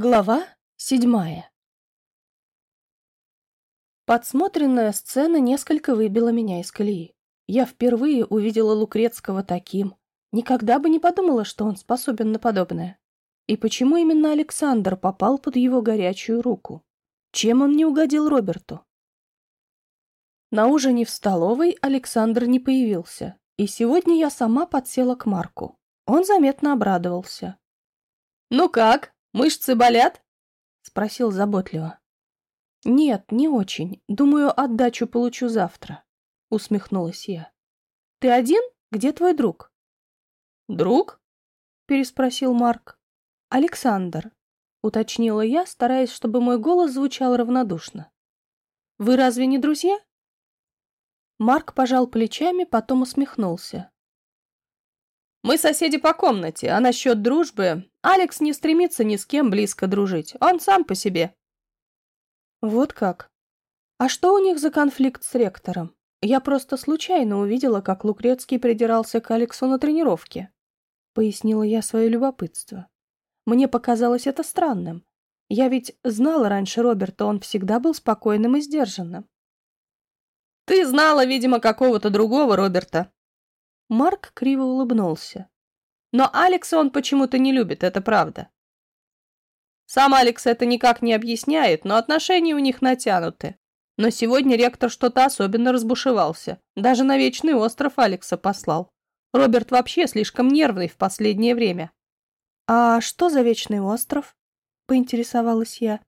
Глава седьмая Подсмотренная сцена несколько выбила меня из колеи. Я впервые увидела Лукрецкого таким. Никогда бы не подумала, что он способен на подобное. И почему именно Александр попал под его горячую руку? Чем он не угодил Роберту? На ужине в столовой Александр не появился, и сегодня я сама подсела к Марку. Он заметно обрадовался. «Ну как?» Мышцы болят? Спросил заботливо. Нет, не очень. Думаю, отдачу получу завтра. Усмехнулась я. Ты один? Где твой друг? Друг? Переспросил Марк. Александр. Уточнила я, стараясь, чтобы мой голос звучал равнодушно. Вы разве не друзья? Марк пожал плечами, потом усмехнулся. Мы соседи по комнате, а насчет дружбы... Алекс не стремится ни с кем близко дружить, он сам по себе. Вот как? А что у них за конфликт с ректором? Я просто случайно увидела, как Лукрецкий придирался к Алексу на тренировке. Пояснила я свое любопытство. Мне показалось это странным. Я ведь знала раньше Роберта, он всегда был спокойным и сдержанным. Ты знала, видимо, какого-то другого Роберта, Марк криво улыбнулся. Но Алекса он почему-то не любит, это правда. Сам Алекс это никак не объясняет, но отношения у них натянуты. Но сегодня ректор что-то особенно разбушевался. Даже на Вечный остров Алекса послал. Роберт вообще слишком нервный в последнее время. «А что за Вечный остров?» — поинтересовалась я.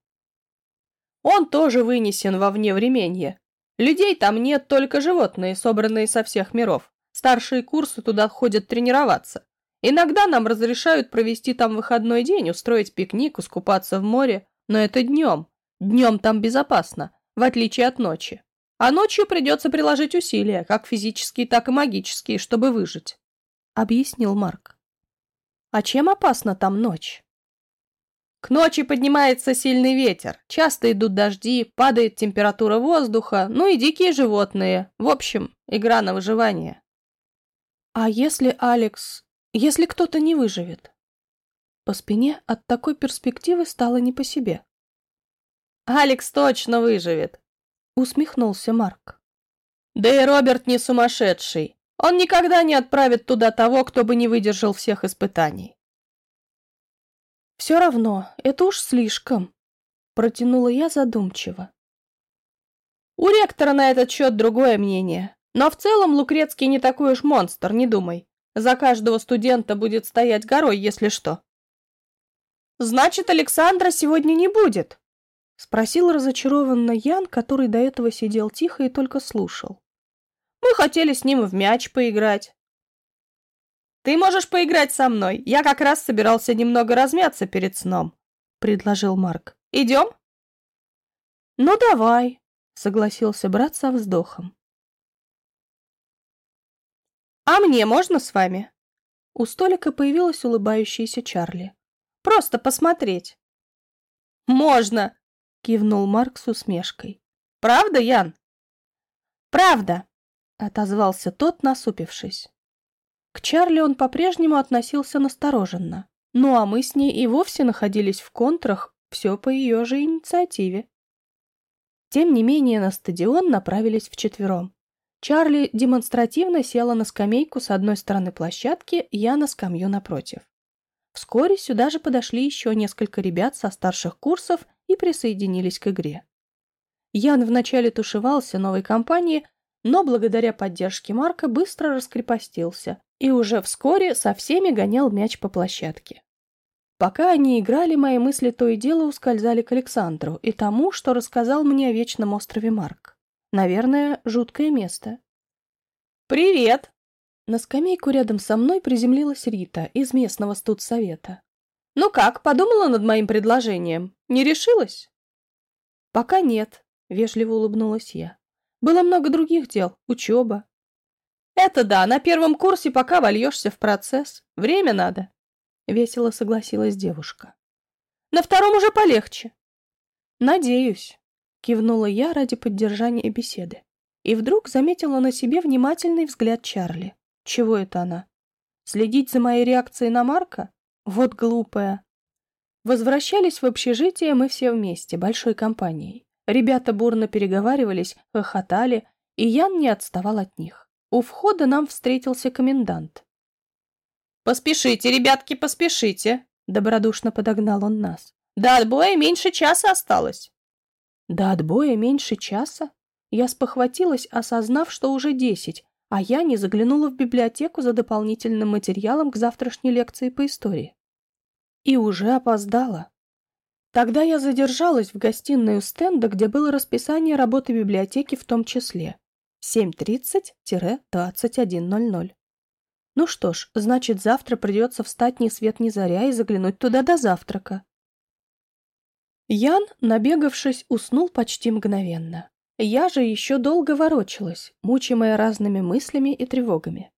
«Он тоже вынесен во вневременье. Людей там нет, только животные, собранные со всех миров. Старшие курсы туда ходят тренироваться. Иногда нам разрешают провести там выходной день, устроить пикник, искупаться в море, но это днем. Днем там безопасно, в отличие от ночи. А ночью придется приложить усилия, как физические, так и магические, чтобы выжить. Объяснил Марк. А чем опасна там ночь? К ночи поднимается сильный ветер, часто идут дожди, падает температура воздуха, ну и дикие животные. В общем, игра на выживание. А если Алекс... Если кто-то не выживет? По спине от такой перспективы стало не по себе. «Алекс точно выживет!» — усмехнулся Марк. «Да и Роберт не сумасшедший. Он никогда не отправит туда того, кто бы не выдержал всех испытаний». «Все равно, это уж слишком», — протянула я задумчиво. «У ректора на этот счет другое мнение. Но в целом Лукрецкий не такой уж монстр, не думай. За каждого студента будет стоять горой, если что. «Значит, Александра сегодня не будет?» — спросил разочарованно Ян, который до этого сидел тихо и только слушал. «Мы хотели с ним в мяч поиграть». «Ты можешь поиграть со мной. Я как раз собирался немного размяться перед сном», — предложил Марк. «Идем?» «Ну, давай», — согласился брат со вздохом. «А мне можно с вами?» У столика появилась улыбающаяся Чарли. «Просто посмотреть». «Можно!» — кивнул Марк с усмешкой. «Правда, Ян?» «Правда!» — отозвался тот, насупившись. К Чарли он по-прежнему относился настороженно. Ну а мы с ней и вовсе находились в контрах, все по ее же инициативе. Тем не менее на стадион направились вчетвером. Чарли демонстративно села на скамейку с одной стороны площадки, я на скамью напротив. Вскоре сюда же подошли еще несколько ребят со старших курсов и присоединились к игре. Ян вначале тушевался новой компании, но благодаря поддержке Марка быстро раскрепостился и уже вскоре со всеми гонял мяч по площадке. Пока они играли, мои мысли то и дело ускользали к Александру и тому, что рассказал мне о Вечном острове Марк. Наверное, жуткое место. «Привет!» На скамейку рядом со мной приземлилась Рита из местного студсовета. «Ну как, подумала над моим предложением? Не решилась?» «Пока нет», — вежливо улыбнулась я. «Было много других дел, учеба». «Это да, на первом курсе пока вольешься в процесс. Время надо», — весело согласилась девушка. «На втором уже полегче». «Надеюсь». Кивнула я ради поддержания беседы. И вдруг заметила на себе внимательный взгляд Чарли. Чего это она? Следить за моей реакцией на Марка? Вот глупая. Возвращались в общежитие мы все вместе, большой компанией. Ребята бурно переговаривались, хохотали, и Ян не отставал от них. У входа нам встретился комендант. «Поспешите, ребятки, поспешите!» — добродушно подогнал он нас. «До отбоя меньше часа осталось!» «До отбоя меньше часа?» Я спохватилась, осознав, что уже десять, а я не заглянула в библиотеку за дополнительным материалом к завтрашней лекции по истории. И уже опоздала. Тогда я задержалась в гостиной у стенда, где было расписание работы библиотеки в том числе. 7.30-21.00. Ну что ж, значит, завтра придется встать ни свет ни заря и заглянуть туда до завтрака. Ян, набегавшись, уснул почти мгновенно. Я же еще долго ворочалась, мучимая разными мыслями и тревогами.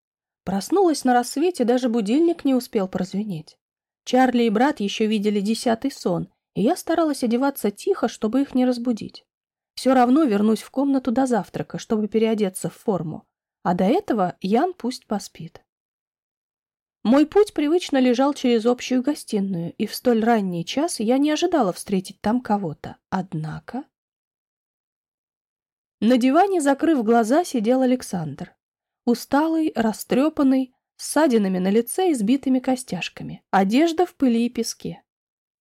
Проснулась на рассвете, даже будильник не успел прозвенеть. Чарли и брат еще видели десятый сон, и я старалась одеваться тихо, чтобы их не разбудить. Все равно вернусь в комнату до завтрака, чтобы переодеться в форму, а до этого Ян пусть поспит. Мой путь привычно лежал через общую гостиную, и в столь ранний час я не ожидала встретить там кого-то. Однако... На диване, закрыв глаза, сидел Александр. Усталый, растрепанный, с ссадинами на лице и сбитыми костяшками. Одежда в пыли и песке.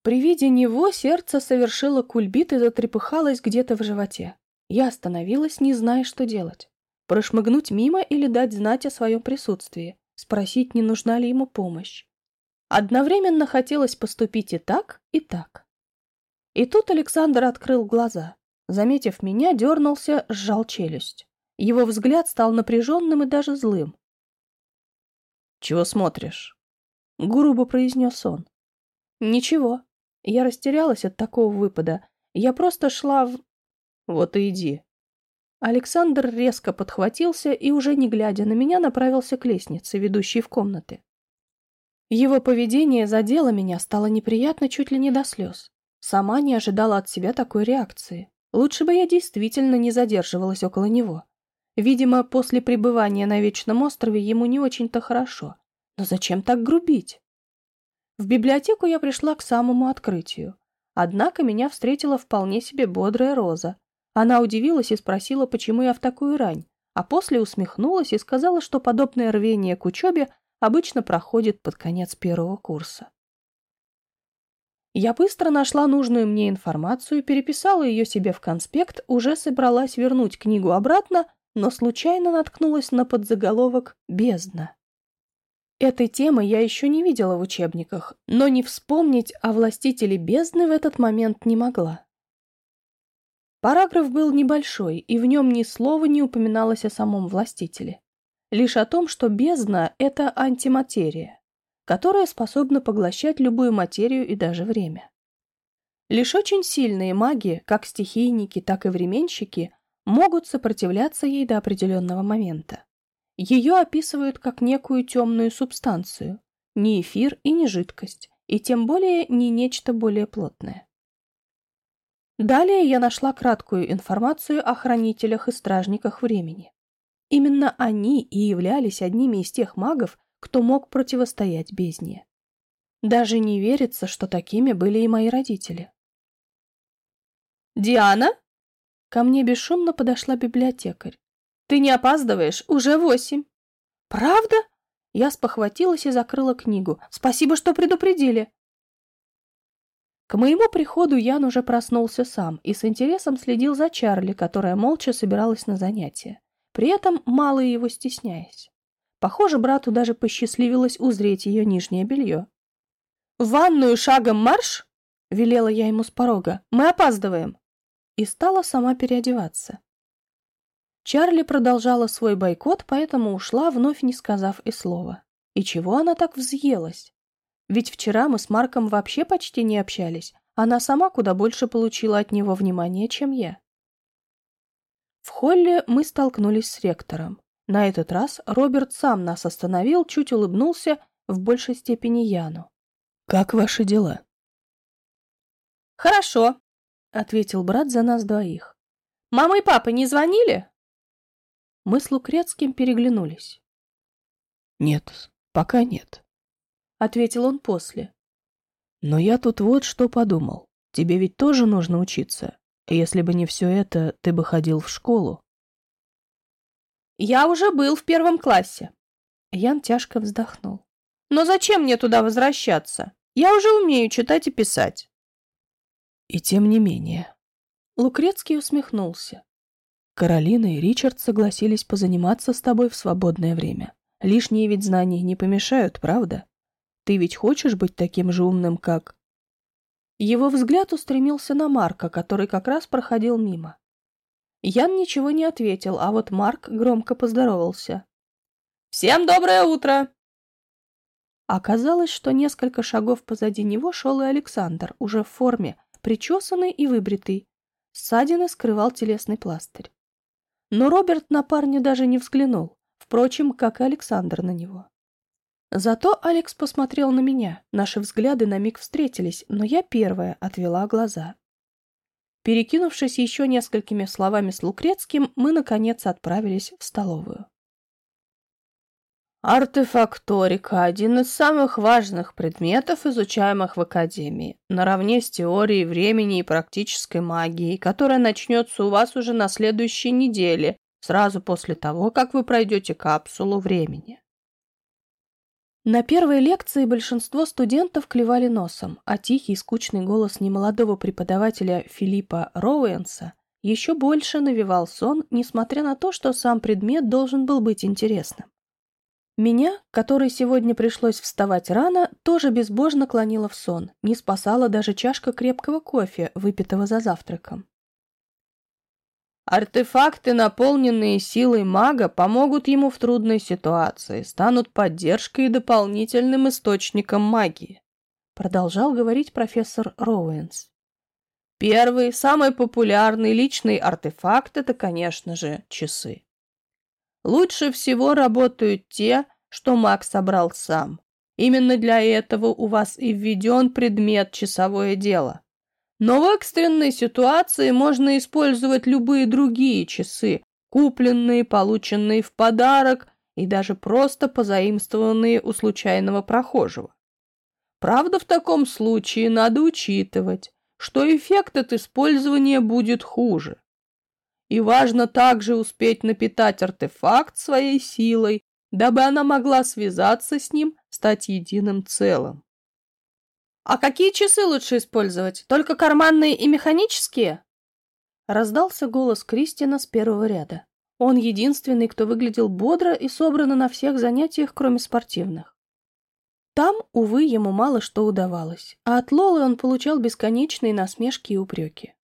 При виде него сердце совершило кульбит и затрепыхалось где-то в животе. Я остановилась, не зная, что делать. Прошмыгнуть мимо или дать знать о своем присутствии, спросить, не нужна ли ему помощь. Одновременно хотелось поступить и так, и так. И тут Александр открыл глаза. Заметив меня, дернулся, сжал челюсть. Его взгляд стал напряженным и даже злым. «Чего смотришь?» — грубо произнес он. «Ничего. Я растерялась от такого выпада. Я просто шла в...» «Вот и иди». Александр резко подхватился и, уже не глядя на меня, направился к лестнице, ведущей в комнаты. Его поведение задело меня, стало неприятно чуть ли не до слез. Сама не ожидала от себя такой реакции. Лучше бы я действительно не задерживалась около него. Видимо, после пребывания на Вечном острове ему не очень-то хорошо. Но зачем так грубить? В библиотеку я пришла к самому открытию. Однако меня встретила вполне себе бодрая Роза. Она удивилась и спросила, почему я в такую рань, а после усмехнулась и сказала, что подобное рвение к учебе обычно проходит под конец первого курса. Я быстро нашла нужную мне информацию, переписала ее себе в конспект, уже собралась вернуть книгу обратно, но случайно наткнулась на подзаголовок «Бездна». Этой темы я еще не видела в учебниках, но не вспомнить о властителе бездны в этот момент не могла. Параграф был небольшой, и в нем ни слова не упоминалось о самом властителе. Лишь о том, что бездна — это антиматерия, которая способна поглощать любую материю и даже время. Лишь очень сильные маги, как стихийники, так и временщики, могут сопротивляться ей до определенного момента. Ее описывают как некую темную субстанцию, не эфир и не жидкость, и тем более не нечто более плотное. Далее я нашла краткую информацию о хранителях и стражниках времени. Именно они и являлись одними из тех магов, кто мог противостоять бездне. Даже не верится, что такими были и мои родители. «Диана?» Ко мне бесшумно подошла библиотекарь. «Ты не опаздываешь, уже восемь». «Правда?» Я спохватилась и закрыла книгу. «Спасибо, что предупредили». К моему приходу Ян уже проснулся сам и с интересом следил за Чарли, которая молча собиралась на занятия, при этом мало его стесняясь. Похоже, брату даже посчастливилось узреть ее нижнее белье. «В ванную шагом марш!» — велела я ему с порога. «Мы опаздываем!» и стала сама переодеваться. Чарли продолжала свой бойкот, поэтому ушла, вновь не сказав и слова. И чего она так взъелась? Ведь вчера мы с Марком вообще почти не общались. Она сама куда больше получила от него внимания, чем я. В холле мы столкнулись с ректором. На этот раз Роберт сам нас остановил, чуть улыбнулся, в большей степени Яну. «Как ваши дела?» «Хорошо», — ответил брат за нас двоих. «Мама и папа не звонили?» Мы с Лукрецким переглянулись. «Нет, пока нет», — ответил он после. Но я тут вот что подумал. Тебе ведь тоже нужно учиться. Если бы не все это, ты бы ходил в школу. Я уже был в первом классе. Ян тяжко вздохнул. Но зачем мне туда возвращаться? Я уже умею читать и писать. И тем не менее. Лукрецкий усмехнулся. Каролина и Ричард согласились позаниматься с тобой в свободное время. Лишние ведь знания не помешают, правда? Ты ведь хочешь быть таким же умным, как...» Его взгляд устремился на Марка, который как раз проходил мимо. Ян ничего не ответил, а вот Марк громко поздоровался. «Всем доброе утро!» Оказалось, что несколько шагов позади него шел и Александр, уже в форме, причесанный и выбритый. Ссадины скрывал телесный пластырь. Но Роберт на парня даже не взглянул, впрочем, как и Александр на него. Зато Алекс посмотрел на меня, наши взгляды на миг встретились, но я первая отвела глаза. Перекинувшись еще несколькими словами с Лукрецким, мы, наконец, отправились в столовую. Артефакторика – один из самых важных предметов, изучаемых в Академии, наравне с теорией времени и практической магией, которая начнется у вас уже на следующей неделе, сразу после того, как вы пройдете капсулу времени. На первой лекции большинство студентов клевали носом, а тихий скучный голос немолодого преподавателя Филиппа Роуэнса еще больше навевал сон, несмотря на то, что сам предмет должен был быть интересным. Меня, которой сегодня пришлось вставать рано, тоже безбожно клонило в сон, не спасала даже чашка крепкого кофе, выпитого за завтраком. Артефакты, наполненные силой мага, помогут ему в трудной ситуации, станут поддержкой и дополнительным источником магии, продолжал говорить профессор Роуэнс. Первый, самый популярный личный артефакт – это, конечно же, часы. Лучше всего работают те, что маг собрал сам. Именно для этого у вас и введен предмет «часовое дело». Но в экстренной ситуации можно использовать любые другие часы, купленные, полученные в подарок и даже просто позаимствованные у случайного прохожего. Правда, в таком случае надо учитывать, что эффект от использования будет хуже. И важно также успеть напитать артефакт своей силой, дабы она могла связаться с ним, стать единым целым. «А какие часы лучше использовать? Только карманные и механические?» Раздался голос Кристина с первого ряда. Он единственный, кто выглядел бодро и собрано на всех занятиях, кроме спортивных. Там, увы, ему мало что удавалось, а от Лолы он получал бесконечные насмешки и упреки.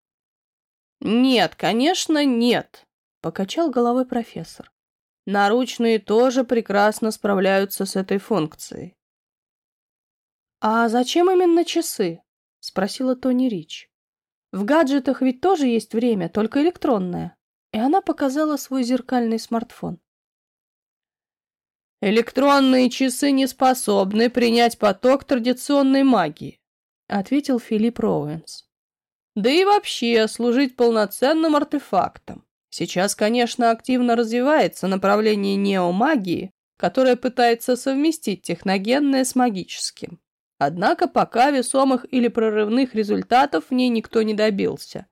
«Нет, конечно, нет», — покачал головой профессор. «Наручные тоже прекрасно справляются с этой функцией. «А зачем именно часы?» — спросила Тони Рич. «В гаджетах ведь тоже есть время, только электронное». И она показала свой зеркальный смартфон. «Электронные часы не способны принять поток традиционной магии», — ответил Филипп Роуэнс. «Да и вообще служить полноценным артефактом. Сейчас, конечно, активно развивается направление неомагии, которое пытается совместить техногенное с магическим. Однако пока весомых или прорывных результатов в ней никто не добился.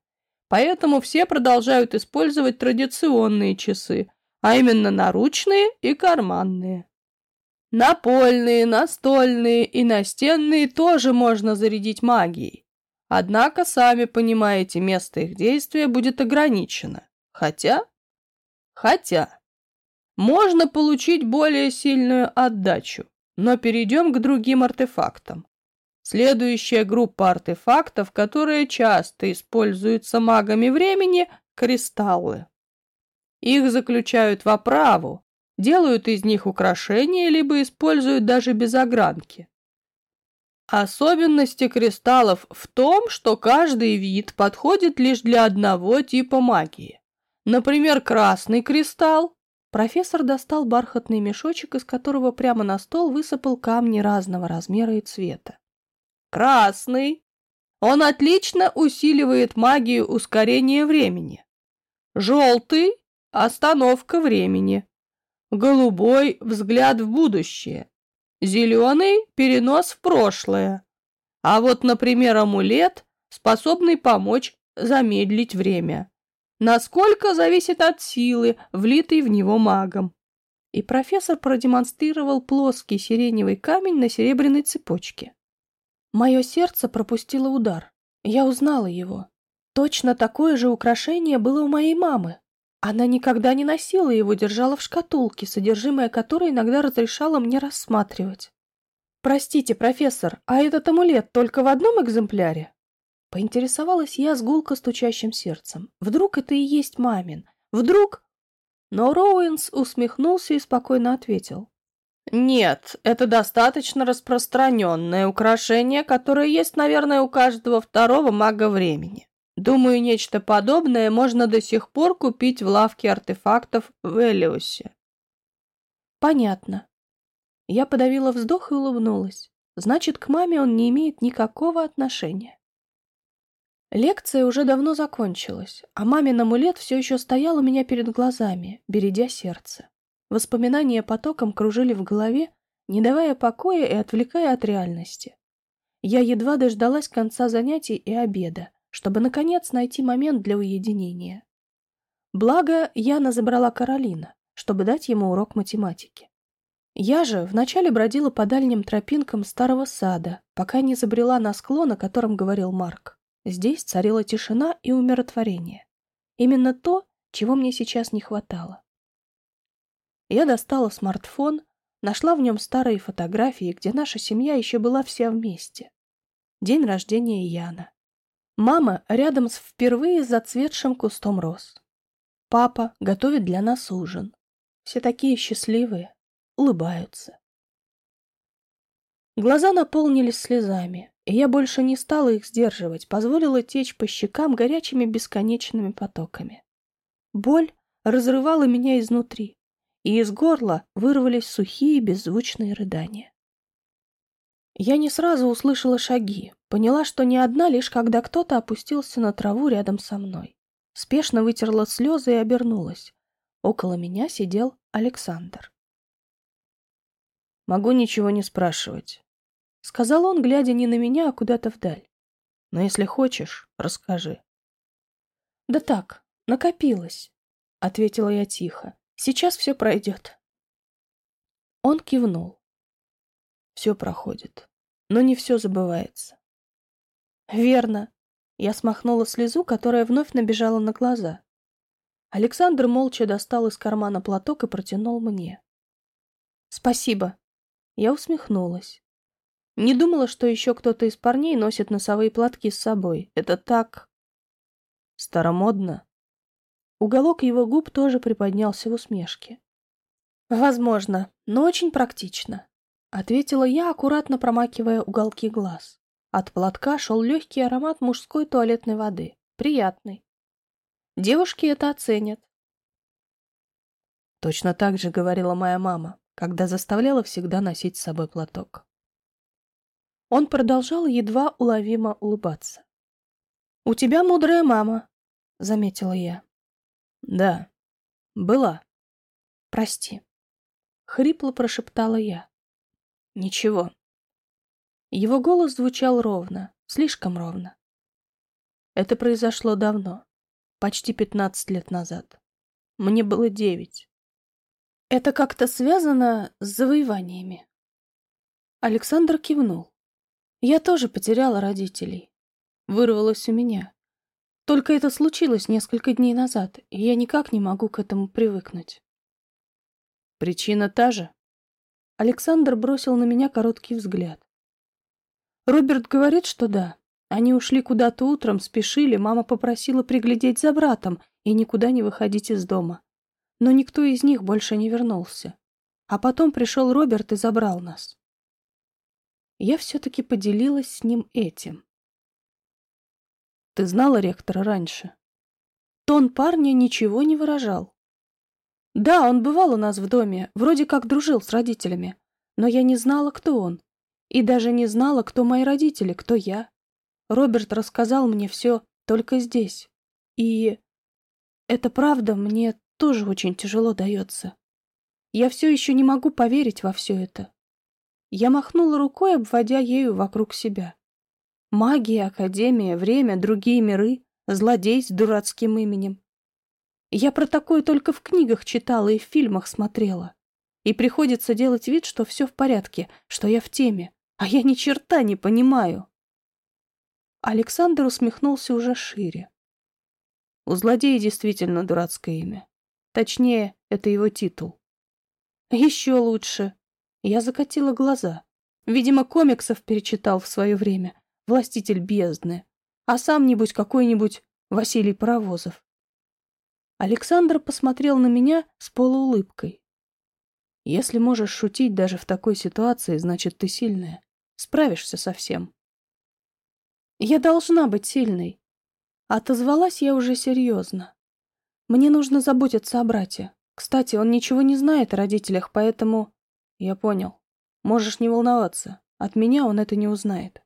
Поэтому все продолжают использовать традиционные часы, а именно наручные и карманные. Напольные, настольные и настенные тоже можно зарядить магией. Однако, сами понимаете, место их действия будет ограничено. Хотя... Хотя... Можно получить более сильную отдачу. Но перейдем к другим артефактам. Следующая группа артефактов, которые часто используются магами времени – кристаллы. Их заключают в оправу, делают из них украшения, либо используют даже без огранки. Особенности кристаллов в том, что каждый вид подходит лишь для одного типа магии. Например, красный кристалл Профессор достал бархатный мешочек, из которого прямо на стол высыпал камни разного размера и цвета. Красный. Он отлично усиливает магию ускорения времени. Желтый – остановка времени. Голубой – взгляд в будущее. Зеленый – перенос в прошлое. А вот, например, амулет, способный помочь замедлить время. Насколько зависит от силы, влитой в него магом. И профессор продемонстрировал плоский сиреневый камень на серебряной цепочке. Мое сердце пропустило удар. Я узнала его. Точно такое же украшение было у моей мамы. Она никогда не носила его, держала в шкатулке, содержимое которой иногда разрешала мне рассматривать. «Простите, профессор, а этот амулет только в одном экземпляре?» Поинтересовалась я с гулко стучащим сердцем. Вдруг это и есть мамин? Вдруг... Но Роуэнс усмехнулся и спокойно ответил. Нет, это достаточно распространенное украшение, которое есть, наверное, у каждого второго мага времени. Думаю, нечто подобное можно до сих пор купить в лавке артефактов в Элиусе. Понятно. Я подавила вздох и улыбнулась. Значит, к маме он не имеет никакого отношения. Лекция уже давно закончилась, а мамин амулет все еще стоял у меня перед глазами, бередя сердце. Воспоминания потоком кружили в голове, не давая покоя и отвлекая от реальности. Я едва дождалась конца занятий и обеда, чтобы, наконец, найти момент для уединения. Благо, Яна забрала Каролина, чтобы дать ему урок математики. Я же вначале бродила по дальним тропинкам старого сада, пока не забрела на склон, о котором говорил Марк. Здесь царила тишина и умиротворение. Именно то, чего мне сейчас не хватало. Я достала смартфон, нашла в нем старые фотографии, где наша семья еще была вся вместе. День рождения Яна. Мама рядом с впервые зацветшим кустом роз. Папа готовит для нас ужин. Все такие счастливые, улыбаются. Глаза наполнились слезами, и я больше не стала их сдерживать, позволила течь по щекам горячими бесконечными потоками. Боль разрывала меня изнутри, и из горла вырвались сухие беззвучные рыдания. Я не сразу услышала шаги, поняла, что не одна, лишь когда кто-то опустился на траву рядом со мной. Спешно вытерла слезы и обернулась. Около меня сидел Александр. «Могу ничего не спрашивать. — сказал он, глядя не на меня, а куда-то вдаль. «Но если хочешь, расскажи». «Да так, накопилось», — ответила я тихо. «Сейчас все пройдет». Он кивнул. «Все проходит, но не все забывается». «Верно». Я смахнула слезу, которая вновь набежала на глаза. Александр молча достал из кармана платок и протянул мне. «Спасибо». Я усмехнулась. Не думала, что еще кто-то из парней носит носовые платки с собой. Это так... Старомодно. Уголок его губ тоже приподнялся в усмешке. «Возможно, но очень практично», — ответила я, аккуратно промакивая уголки глаз. От платка шел легкий аромат мужской туалетной воды. Приятный. Девушки это оценят. Точно так же говорила моя мама, когда заставляла всегда носить с собой платок. Он продолжал едва уловимо улыбаться. «У тебя мудрая мама», — заметила я. «Да, была. Прости». Хрипло прошептала я. «Ничего». Его голос звучал ровно, слишком ровно. Это произошло давно, почти пятнадцать лет назад. Мне было девять. Это как-то связано с завоеваниями. Александр кивнул. Я тоже потеряла родителей. Вырвалось у меня. Только это случилось несколько дней назад, и я никак не могу к этому привыкнуть. Причина та же? Александр бросил на меня короткий взгляд. Роберт говорит, что да. Они ушли куда-то утром, спешили, мама попросила приглядеть за братом и никуда не выходить из дома. Но никто из них больше не вернулся. А потом пришел Роберт и забрал нас я все-таки поделилась с ним этим. Ты знала ректора раньше? Тон парня ничего не выражал. Да, он бывал у нас в доме, вроде как дружил с родителями, но я не знала, кто он. И даже не знала, кто мои родители, кто я. Роберт рассказал мне все только здесь. И это правда мне тоже очень тяжело дается. Я все еще не могу поверить во все это. Я махнула рукой, обводя ею вокруг себя. Магия, Академия, время, другие миры, злодей с дурацким именем. Я про такое только в книгах читала и в фильмах смотрела. И приходится делать вид, что все в порядке, что я в теме, а я ни черта не понимаю. Александр усмехнулся уже шире. У злодея действительно дурацкое имя. Точнее, это его титул. Еще лучше. Я закатила глаза. Видимо, комиксов перечитал в свое время. Властитель бездны. А сам, нибудь какой-нибудь Василий Паровозов. Александр посмотрел на меня с полуулыбкой. Если можешь шутить даже в такой ситуации, значит, ты сильная. Справишься со всем. Я должна быть сильной. Отозвалась я уже серьезно. Мне нужно заботиться о брате. Кстати, он ничего не знает о родителях, поэтому... Я понял. Можешь не волноваться. От меня он это не узнает.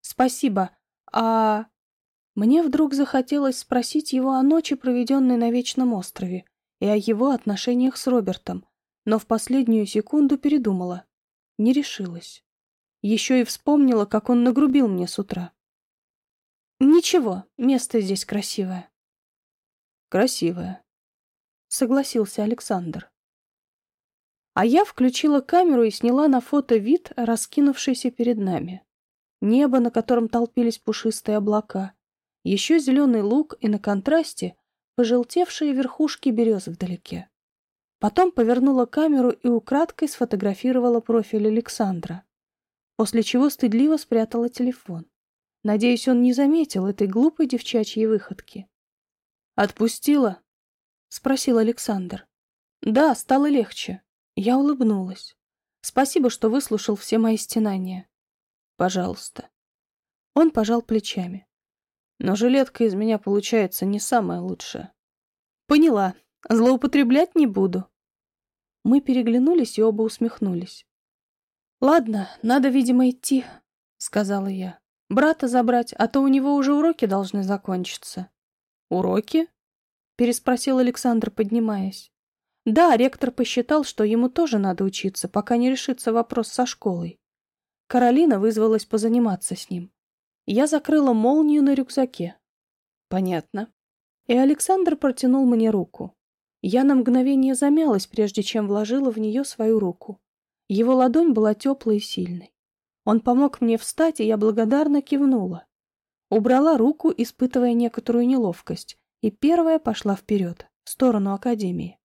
Спасибо. А... Мне вдруг захотелось спросить его о ночи, проведенной на Вечном острове, и о его отношениях с Робертом, но в последнюю секунду передумала. Не решилась. Еще и вспомнила, как он нагрубил мне с утра. «Ничего, место здесь красивое». «Красивое», — согласился Александр. А я включила камеру и сняла на фото вид, раскинувшийся перед нами. Небо, на котором толпились пушистые облака, еще зеленый луг и на контрасте пожелтевшие верхушки берез вдалеке. Потом повернула камеру и украдкой сфотографировала профиль Александра, после чего стыдливо спрятала телефон. Надеюсь, он не заметил этой глупой девчачьей выходки. «Отпустила?» — спросил Александр. «Да, стало легче». Я улыбнулась. «Спасибо, что выслушал все мои стенания». «Пожалуйста». Он пожал плечами. «Но жилетка из меня получается не самая лучшая». «Поняла. Злоупотреблять не буду». Мы переглянулись и оба усмехнулись. «Ладно, надо, видимо, идти», — сказала я. «Брата забрать, а то у него уже уроки должны закончиться». «Уроки?» — переспросил Александр, поднимаясь. «Да, ректор посчитал, что ему тоже надо учиться, пока не решится вопрос со школой. Каролина вызвалась позаниматься с ним. Я закрыла молнию на рюкзаке. Понятно. И Александр протянул мне руку. Я на мгновение замялась, прежде чем вложила в нее свою руку. Его ладонь была теплой и сильной. Он помог мне встать, и я благодарно кивнула. Убрала руку, испытывая некоторую неловкость, и первая пошла вперед, в сторону Академии.